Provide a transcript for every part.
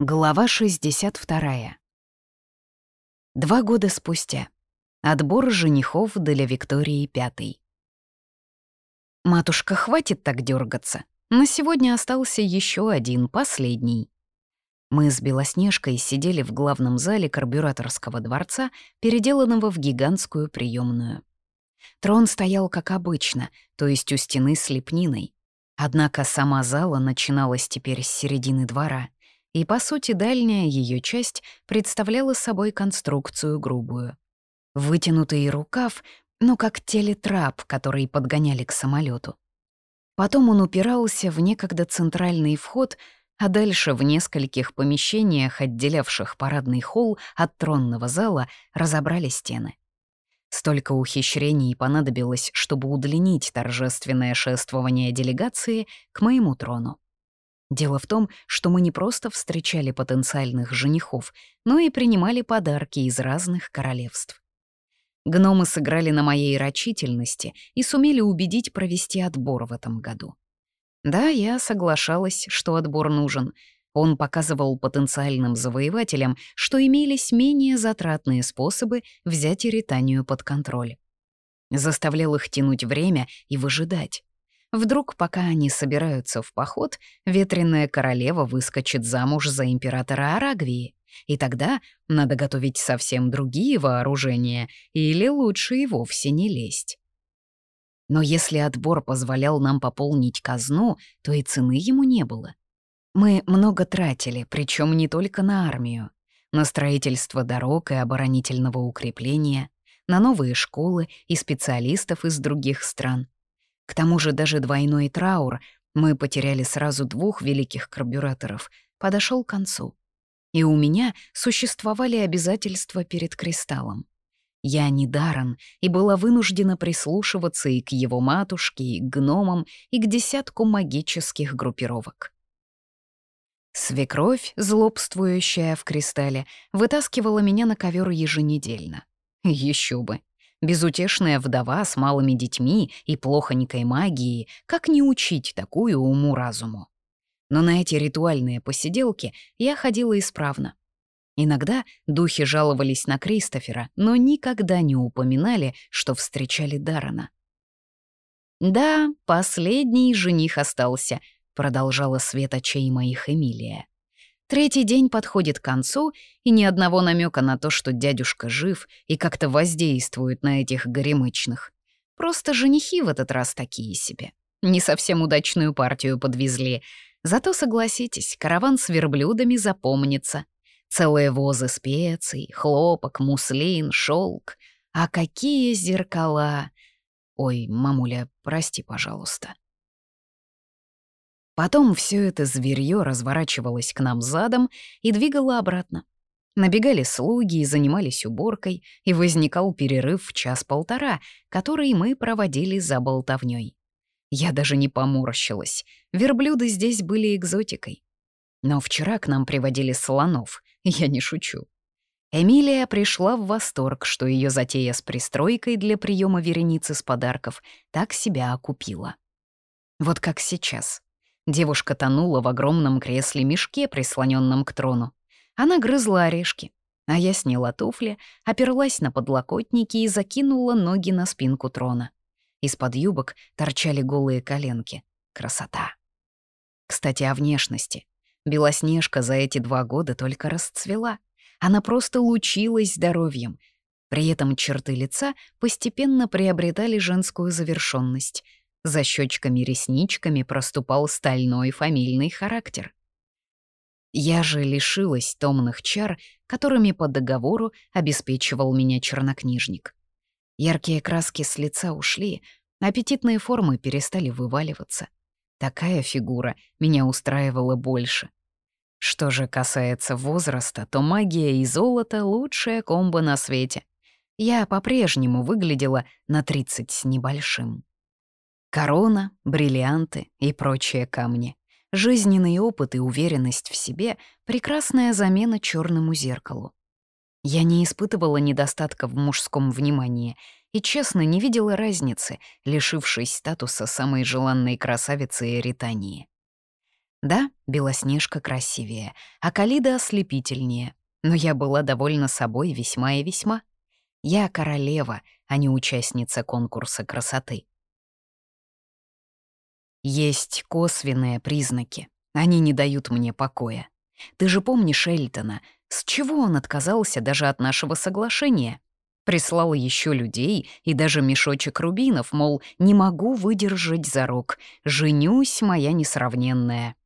Глава 62. Два года спустя. Отбор женихов для Виктории Пятой. «Матушка, хватит так дергаться. На сегодня остался еще один, последний». Мы с Белоснежкой сидели в главном зале карбюраторского дворца, переделанного в гигантскую приемную. Трон стоял как обычно, то есть у стены с лепниной. Однако сама зала начиналась теперь с середины двора — и, по сути, дальняя ее часть представляла собой конструкцию грубую. Вытянутый рукав, ну как телетрап, который подгоняли к самолету. Потом он упирался в некогда центральный вход, а дальше в нескольких помещениях, отделявших парадный холл от тронного зала, разобрали стены. Столько ухищрений понадобилось, чтобы удлинить торжественное шествование делегации к моему трону. Дело в том, что мы не просто встречали потенциальных женихов, но и принимали подарки из разных королевств. Гномы сыграли на моей рачительности и сумели убедить провести отбор в этом году. Да, я соглашалась, что отбор нужен. Он показывал потенциальным завоевателям, что имелись менее затратные способы взять Иританию под контроль. Заставлял их тянуть время и выжидать. Вдруг, пока они собираются в поход, ветреная королева выскочит замуж за императора Арагвии. И тогда надо готовить совсем другие вооружения, или лучше и вовсе не лезть. Но если отбор позволял нам пополнить казну, то и цены ему не было. Мы много тратили, причем не только на армию. На строительство дорог и оборонительного укрепления, на новые школы и специалистов из других стран — к тому же даже двойной траур, мы потеряли сразу двух великих карбюраторов, подошел к концу. И у меня существовали обязательства перед Кристаллом. Я не Даран и была вынуждена прислушиваться и к его матушке, и к гномам, и к десятку магических группировок. Свекровь, злобствующая в кристалле, вытаскивала меня на ковер еженедельно. Еще бы. Безутешная вдова с малыми детьми и плохонькой магией, как не учить такую уму-разуму? Но на эти ритуальные посиделки я ходила исправно. Иногда духи жаловались на Кристофера, но никогда не упоминали, что встречали Дарана. «Да, последний жених остался», — продолжала свет очей моих Эмилия. Третий день подходит к концу, и ни одного намека на то, что дядюшка жив и как-то воздействует на этих горемычных. Просто женихи в этот раз такие себе. Не совсем удачную партию подвезли. Зато, согласитесь, караван с верблюдами запомнится. Целые возы специй, хлопок, муслин, шелк. А какие зеркала! Ой, мамуля, прости, пожалуйста. Потом все это зверье разворачивалось к нам задом и двигало обратно. Набегали слуги и занимались уборкой, и возникал перерыв в час-полтора, который мы проводили за болтовней. Я даже не поморщилась. Верблюды здесь были экзотикой. Но вчера к нам приводили слонов, я не шучу. Эмилия пришла в восторг, что ее затея с пристройкой для приема вереницы с подарков так себя окупила. Вот как сейчас. Девушка тонула в огромном кресле-мешке, прислоненном к трону. Она грызла орешки, а я сняла туфли, оперлась на подлокотники и закинула ноги на спинку трона. Из-под юбок торчали голые коленки. Красота. Кстати, о внешности. Белоснежка за эти два года только расцвела. Она просто лучилась здоровьем. При этом черты лица постепенно приобретали женскую завершенность — за щечками-ресничками проступал стальной фамильный характер. Я же лишилась томных чар, которыми по договору обеспечивал меня чернокнижник. Яркие краски с лица ушли, аппетитные формы перестали вываливаться. Такая фигура меня устраивала больше. Что же касается возраста, то магия и золото — лучшая комбо на свете. Я по-прежнему выглядела на 30 с небольшим. Корона, бриллианты и прочие камни. Жизненный опыт и уверенность в себе — прекрасная замена черному зеркалу. Я не испытывала недостатка в мужском внимании и, честно, не видела разницы, лишившись статуса самой желанной красавицы Эритании. Да, Белоснежка красивее, а Калида ослепительнее, но я была довольна собой весьма и весьма. Я королева, а не участница конкурса красоты. Есть косвенные признаки. Они не дают мне покоя. Ты же помнишь Эльтона? С чего он отказался даже от нашего соглашения? Прислал еще людей и даже мешочек рубинов, мол, не могу выдержать за рог. Женюсь, моя несравненная.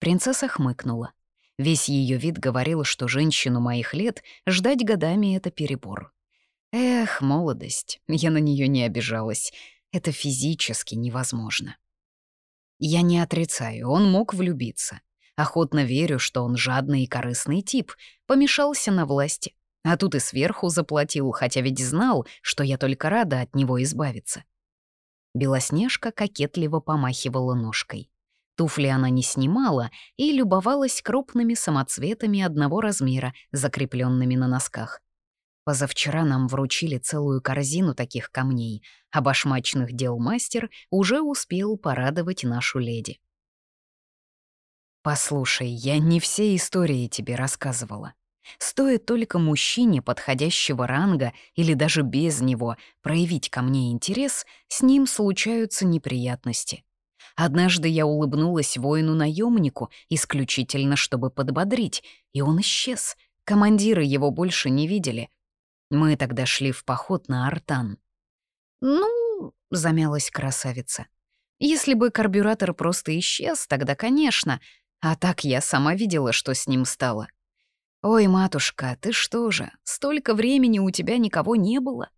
Принцесса хмыкнула. Весь ее вид говорил, что женщину моих лет ждать годами — это перебор. Эх, молодость, я на нее не обижалась. Это физически невозможно. Я не отрицаю, он мог влюбиться. Охотно верю, что он жадный и корыстный тип, помешался на власти. А тут и сверху заплатил, хотя ведь знал, что я только рада от него избавиться. Белоснежка кокетливо помахивала ножкой. Туфли она не снимала и любовалась крупными самоцветами одного размера, закрепленными на носках. Позавчера нам вручили целую корзину таких камней, а башмачных дел мастер уже успел порадовать нашу леди. «Послушай, я не все истории тебе рассказывала. Стоит только мужчине подходящего ранга или даже без него проявить ко мне интерес, с ним случаются неприятности. Однажды я улыбнулась воину-наемнику исключительно, чтобы подбодрить, и он исчез. Командиры его больше не видели — мы тогда шли в поход на Артан. «Ну...» — замялась красавица. «Если бы карбюратор просто исчез, тогда, конечно. А так я сама видела, что с ним стало. Ой, матушка, ты что же, столько времени у тебя никого не было?»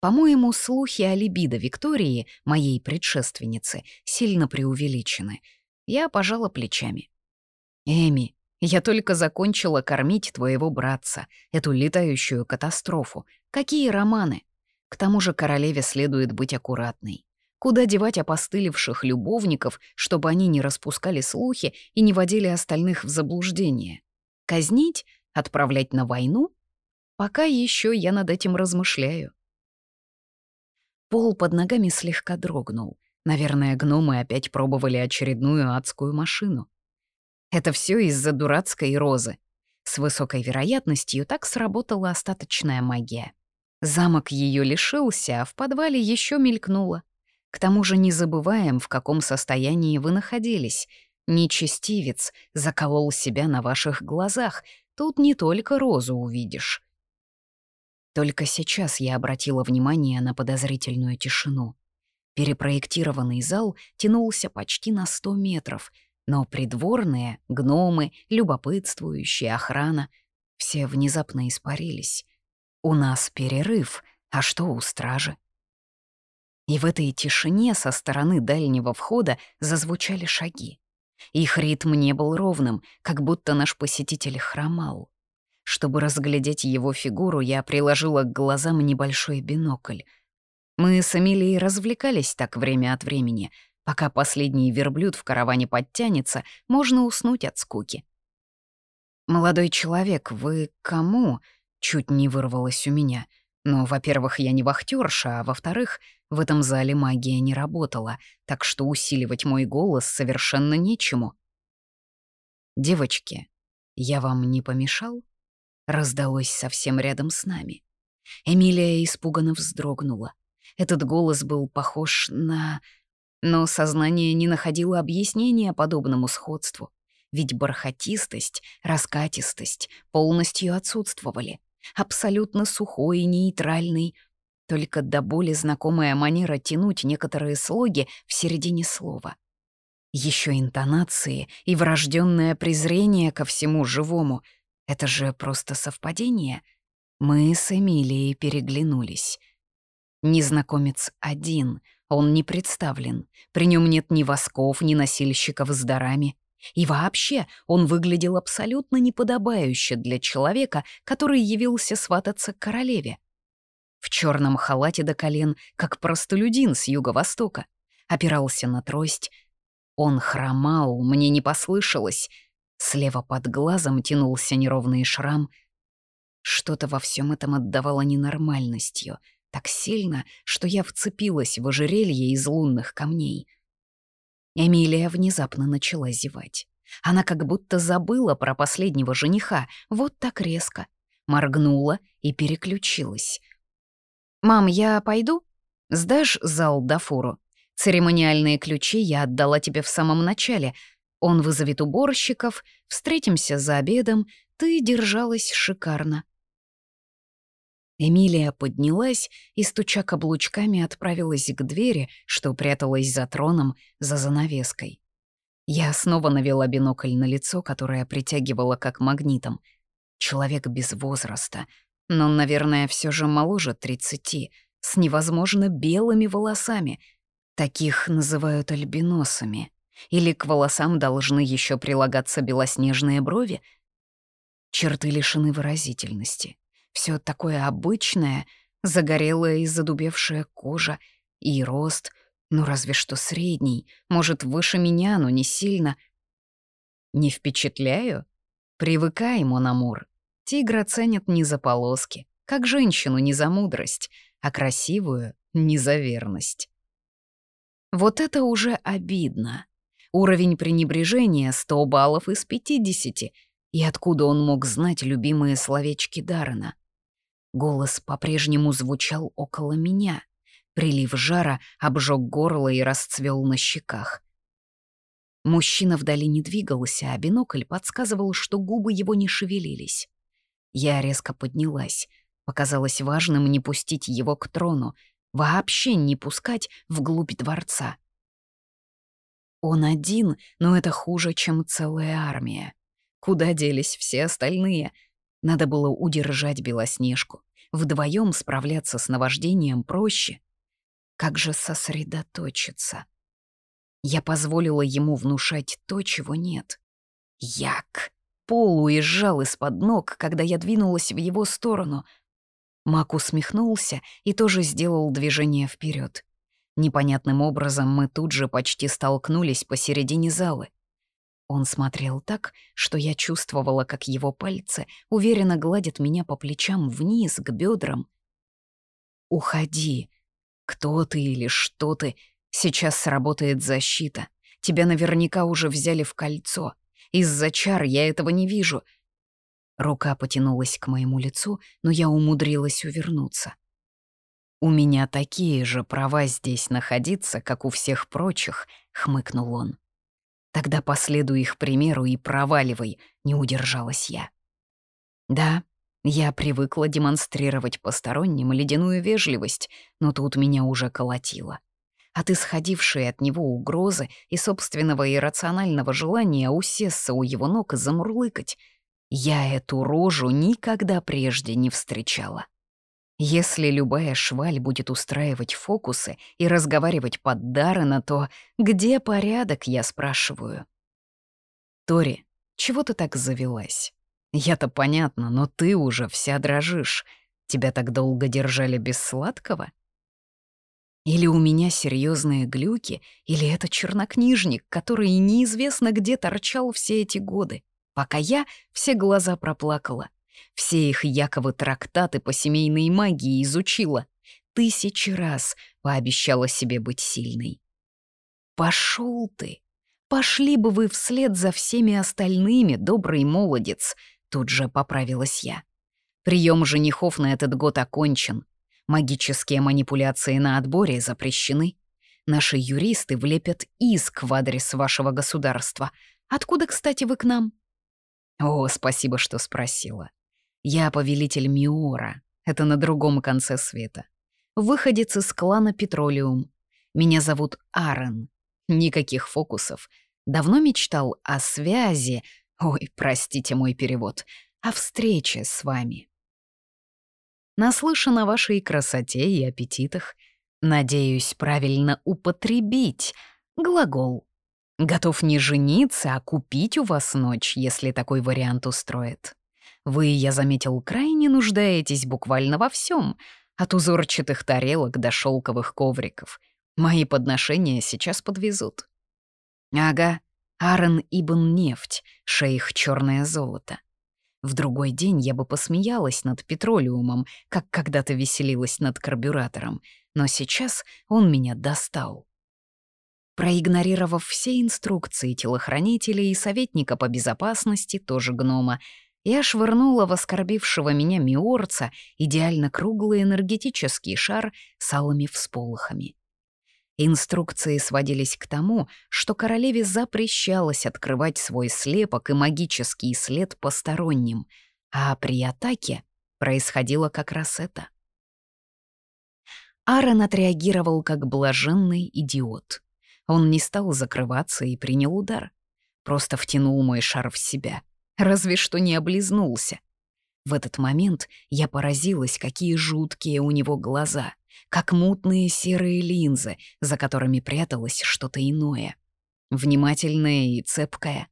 По-моему, слухи о либидо Виктории, моей предшественницы, сильно преувеличены. Я пожала плечами. «Эми, я только закончила кормить твоего братца, эту летающую катастрофу. Какие романы? К тому же королеве следует быть аккуратной. Куда девать опостылевших любовников, чтобы они не распускали слухи и не водили остальных в заблуждение? Казнить? Отправлять на войну? Пока еще я над этим размышляю. Пол под ногами слегка дрогнул. Наверное, гномы опять пробовали очередную адскую машину. Это все из-за дурацкой розы. С высокой вероятностью так сработала остаточная магия. Замок ее лишился, а в подвале еще мелькнуло. К тому же не забываем, в каком состоянии вы находились. Нечестивец заколол себя на ваших глазах. Тут не только розу увидишь. Только сейчас я обратила внимание на подозрительную тишину. Перепроектированный зал тянулся почти на сто метров — но придворные, гномы, любопытствующие, охрана — все внезапно испарились. У нас перерыв, а что у стражи? И в этой тишине со стороны дальнего входа зазвучали шаги. Их ритм не был ровным, как будто наш посетитель хромал. Чтобы разглядеть его фигуру, я приложила к глазам небольшой бинокль. Мы с Эмилией развлекались так время от времени, Пока последний верблюд в караване подтянется, можно уснуть от скуки. «Молодой человек, вы кому?» — чуть не вырвалось у меня. Но, во-первых, я не вахтерша, а во-вторых, в этом зале магия не работала, так что усиливать мой голос совершенно нечему. «Девочки, я вам не помешал?» Раздалось совсем рядом с нами. Эмилия испуганно вздрогнула. Этот голос был похож на но сознание не находило объяснения подобному сходству. Ведь бархатистость, раскатистость полностью отсутствовали. Абсолютно сухой и нейтральный. Только до боли знакомая манера тянуть некоторые слоги в середине слова. Еще интонации и врожденное презрение ко всему живому. Это же просто совпадение. Мы с Эмилией переглянулись. Незнакомец один — он не представлен. При нем нет ни восков, ни носильщиков с дарами. И вообще он выглядел абсолютно неподобающе для человека, который явился свататься к королеве. В черном халате до колен, как простолюдин с юго-востока. Опирался на трость. Он хромал, мне не послышалось. Слева под глазом тянулся неровный шрам. Что-то во всем этом отдавало ненормальностью — так сильно, что я вцепилась в ожерелье из лунных камней. Эмилия внезапно начала зевать. Она как будто забыла про последнего жениха, вот так резко. Моргнула и переключилась. «Мам, я пойду? Сдашь зал Дафуру? Церемониальные ключи я отдала тебе в самом начале. Он вызовет уборщиков, встретимся за обедом. Ты держалась шикарно». Эмилия поднялась и, стуча каблучками, отправилась к двери, что пряталась за троном, за занавеской. Я снова навела бинокль на лицо, которое притягивало как магнитом. Человек без возраста, но, наверное, все же моложе тридцати, с невозможно белыми волосами. Таких называют альбиносами. Или к волосам должны еще прилагаться белоснежные брови? Черты лишены выразительности. Все такое обычное, загорелая и задубевшая кожа, и рост, ну разве что средний, может, выше меня, но не сильно. Не впечатляю? Привыкай, Мономур. Тигра ценят не за полоски, как женщину не за мудрость, а красивую — не за верность. Вот это уже обидно. Уровень пренебрежения — 100 баллов из 50. И откуда он мог знать любимые словечки Даррена? Голос по-прежнему звучал около меня. Прилив жара обжег горло и расцвел на щеках. Мужчина вдали не двигался, а бинокль подсказывал, что губы его не шевелились. Я резко поднялась. Показалось важным не пустить его к трону, вообще не пускать вглубь дворца. Он один, но это хуже, чем целая армия. Куда делись все остальные? Надо было удержать Белоснежку. Вдвоем справляться с наваждением проще. Как же сосредоточиться? Я позволила ему внушать то, чего нет. Як! Пол уезжал из-под ног, когда я двинулась в его сторону. Мак усмехнулся и тоже сделал движение вперед. Непонятным образом мы тут же почти столкнулись посередине залы. Он смотрел так, что я чувствовала, как его пальцы уверенно гладят меня по плечам вниз, к бедрам. «Уходи. Кто ты или что ты? Сейчас сработает защита. Тебя наверняка уже взяли в кольцо. Из-за чар я этого не вижу». Рука потянулась к моему лицу, но я умудрилась увернуться. «У меня такие же права здесь находиться, как у всех прочих», — хмыкнул он. Тогда последуй их примеру и проваливай, не удержалась я. Да, я привыкла демонстрировать посторонним ледяную вежливость, но тут меня уже колотило. От исходившей от него угрозы и собственного иррационального желания усесться у его ног и замурлыкать, я эту рожу никогда прежде не встречала. Если любая шваль будет устраивать фокусы и разговаривать под Даррена, то где порядок, я спрашиваю? Тори, чего ты так завелась? Я-то понятно, но ты уже вся дрожишь. Тебя так долго держали без сладкого? Или у меня серьезные глюки, или это чернокнижник, который неизвестно где торчал все эти годы, пока я все глаза проплакала. Все их якобы трактаты по семейной магии изучила. Тысячи раз пообещала себе быть сильной. Пошел ты! Пошли бы вы вслед за всеми остальными, добрый молодец, тут же поправилась я. Прием женихов на этот год окончен. Магические манипуляции на отборе запрещены. Наши юристы влепят иск в адрес вашего государства. Откуда, кстати, вы к нам? О, спасибо, что спросила. Я повелитель Миора. Это на другом конце света. Выходец из клана Петролиум. Меня зовут Аарон. Никаких фокусов. Давно мечтал о связи, ой, простите мой перевод, о встрече с вами. Наслышан о вашей красоте и аппетитах. Надеюсь правильно употребить глагол. Готов не жениться, а купить у вас ночь, если такой вариант устроит. Вы, я заметил, крайне нуждаетесь буквально во всем, от узорчатых тарелок до шелковых ковриков. Мои подношения сейчас подвезут. Ага, Аарон Ибн Нефть, шейх черное золото. В другой день я бы посмеялась над петролиумом, как когда-то веселилась над карбюратором, но сейчас он меня достал. Проигнорировав все инструкции телохранителей и советника по безопасности, тоже гнома, я швырнула в оскорбившего меня миорца идеально круглый энергетический шар с алыми всполохами. Инструкции сводились к тому, что королеве запрещалось открывать свой слепок и магический след посторонним, а при атаке происходило как раз это. Аарон отреагировал как блаженный идиот. Он не стал закрываться и принял удар. Просто втянул мой шар в себя. Разве что не облизнулся. В этот момент я поразилась, какие жуткие у него глаза — как мутные серые линзы, за которыми пряталось что-то иное. Внимательное и цепкое.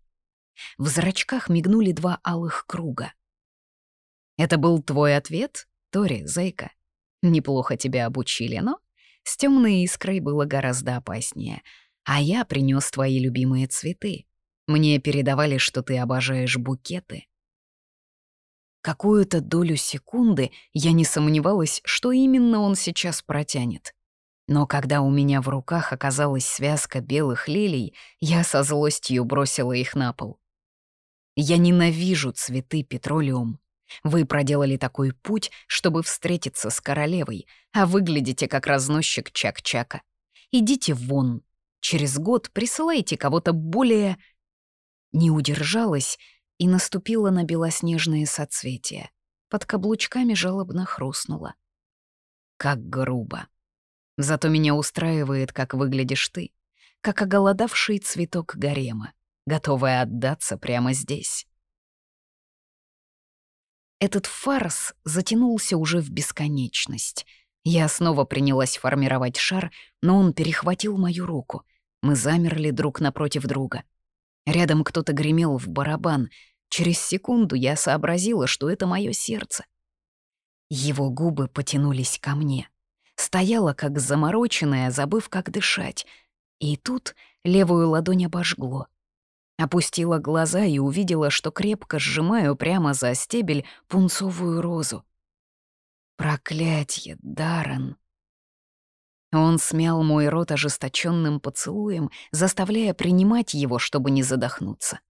В зрачках мигнули два алых круга. «Это был твой ответ, Тори, зайка? Неплохо тебя обучили, но с темной искрой было гораздо опаснее. А я принес твои любимые цветы. Мне передавали, что ты обожаешь букеты». Какую-то долю секунды я не сомневалась, что именно он сейчас протянет. Но когда у меня в руках оказалась связка белых лилий, я со злостью бросила их на пол. Я ненавижу цветы петролиум. Вы проделали такой путь, чтобы встретиться с королевой, а выглядите как разносчик Чак-Чака. Идите вон. Через год присылайте кого-то более... Не удержалась и наступила на белоснежные соцветия. Под каблучками жалобно хрустнула. Как грубо. Зато меня устраивает, как выглядишь ты, как оголодавший цветок гарема, готовый отдаться прямо здесь. Этот фарс затянулся уже в бесконечность. Я снова принялась формировать шар, но он перехватил мою руку. Мы замерли друг напротив друга — Рядом кто-то гремел в барабан. Через секунду я сообразила, что это мое сердце. Его губы потянулись ко мне. Стояла как замороченная, забыв, как дышать. И тут левую ладонь обожгло. Опустила глаза и увидела, что крепко сжимаю прямо за стебель пунцовую розу. Проклятье, Даррен! Он смял мой рот ожесточенным поцелуем, заставляя принимать его, чтобы не задохнуться.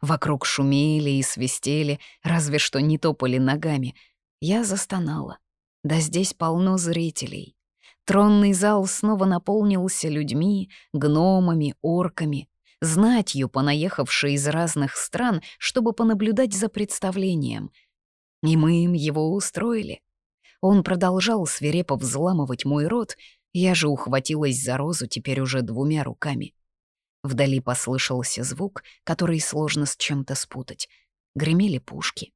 Вокруг шумели и свистели, разве что не топали ногами. Я застонала. Да здесь полно зрителей. Тронный зал снова наполнился людьми, гномами, орками, знатью, понаехавшей из разных стран, чтобы понаблюдать за представлением. И мы им его устроили. Он продолжал свирепо взламывать мой рот, я же ухватилась за розу теперь уже двумя руками. Вдали послышался звук, который сложно с чем-то спутать. Гремели пушки.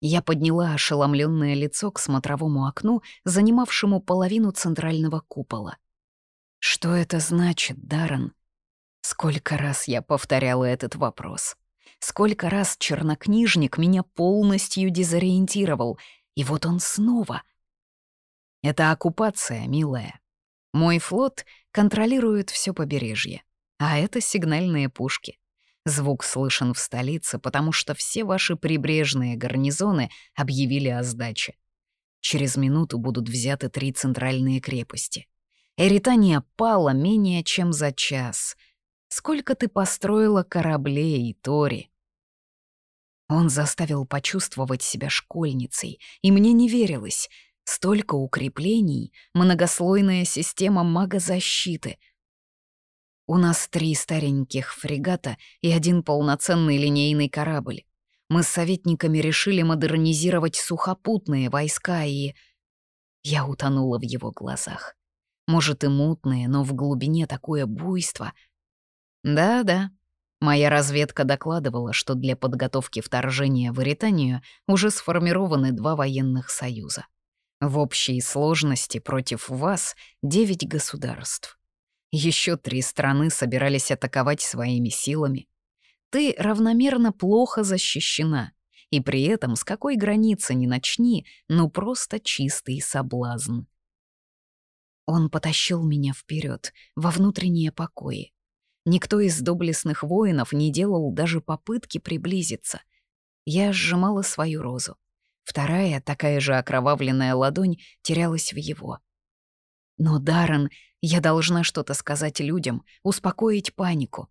Я подняла ошеломленное лицо к смотровому окну, занимавшему половину центрального купола. Что это значит, Даррен? Сколько раз я повторяла этот вопрос. Сколько раз чернокнижник меня полностью дезориентировал, и вот он снова. Это оккупация, милая. Мой флот контролирует все побережье, а это сигнальные пушки. Звук слышен в столице, потому что все ваши прибрежные гарнизоны объявили о сдаче. Через минуту будут взяты три центральные крепости. Эритания пала менее чем за час. Сколько ты построила кораблей, Тори? Он заставил почувствовать себя школьницей, и мне не верилось — Столько укреплений, многослойная система магозащиты. У нас три стареньких фрегата и один полноценный линейный корабль. Мы с советниками решили модернизировать сухопутные войска и... Я утонула в его глазах. Может, и мутные, но в глубине такое буйство. Да-да, моя разведка докладывала, что для подготовки вторжения в Иританию уже сформированы два военных союза. В общей сложности против вас девять государств. Еще три страны собирались атаковать своими силами. Ты равномерно плохо защищена, и при этом с какой границы не начни, ну просто чистый соблазн. Он потащил меня вперед, во внутренние покои. Никто из доблестных воинов не делал даже попытки приблизиться. Я сжимала свою розу. Вторая, такая же окровавленная ладонь, терялась в его. Но, Даррен, я должна что-то сказать людям, успокоить панику.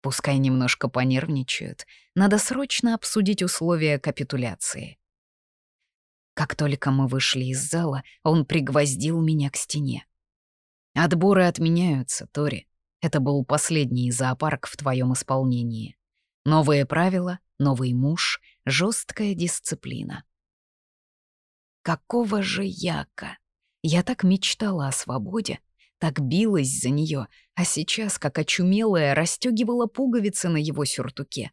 Пускай немножко понервничают. Надо срочно обсудить условия капитуляции. Как только мы вышли из зала, он пригвоздил меня к стене. «Отборы отменяются, Тори. Это был последний зоопарк в твоем исполнении. Новые правила, новый муж, жесткая дисциплина. Какого же яка? Я так мечтала о свободе, так билась за нее, а сейчас, как очумелая, расстегивала пуговицы на его сюртуке.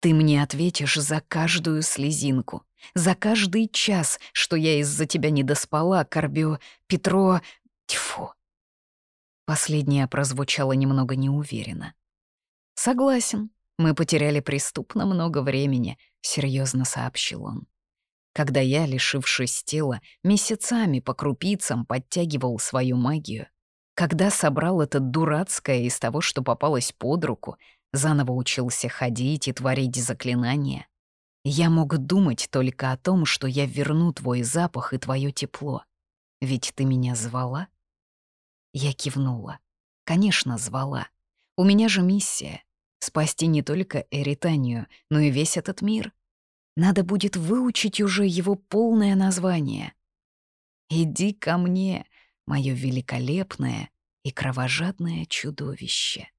Ты мне ответишь за каждую слезинку, за каждый час, что я из-за тебя не доспала, Корбио, Петро... Тьфу. Последнее прозвучало немного неуверенно. «Согласен, мы потеряли преступно много времени», — серьезно сообщил он. Когда я, лишившись тела, месяцами по крупицам подтягивал свою магию, когда собрал это дурацкое из того, что попалось под руку, заново учился ходить и творить заклинания, я мог думать только о том, что я верну твой запах и твое тепло. Ведь ты меня звала? Я кивнула. Конечно, звала. У меня же миссия — спасти не только Эританию, но и весь этот мир. Надо будет выучить уже его полное название. «Иди ко мне, мое великолепное и кровожадное чудовище».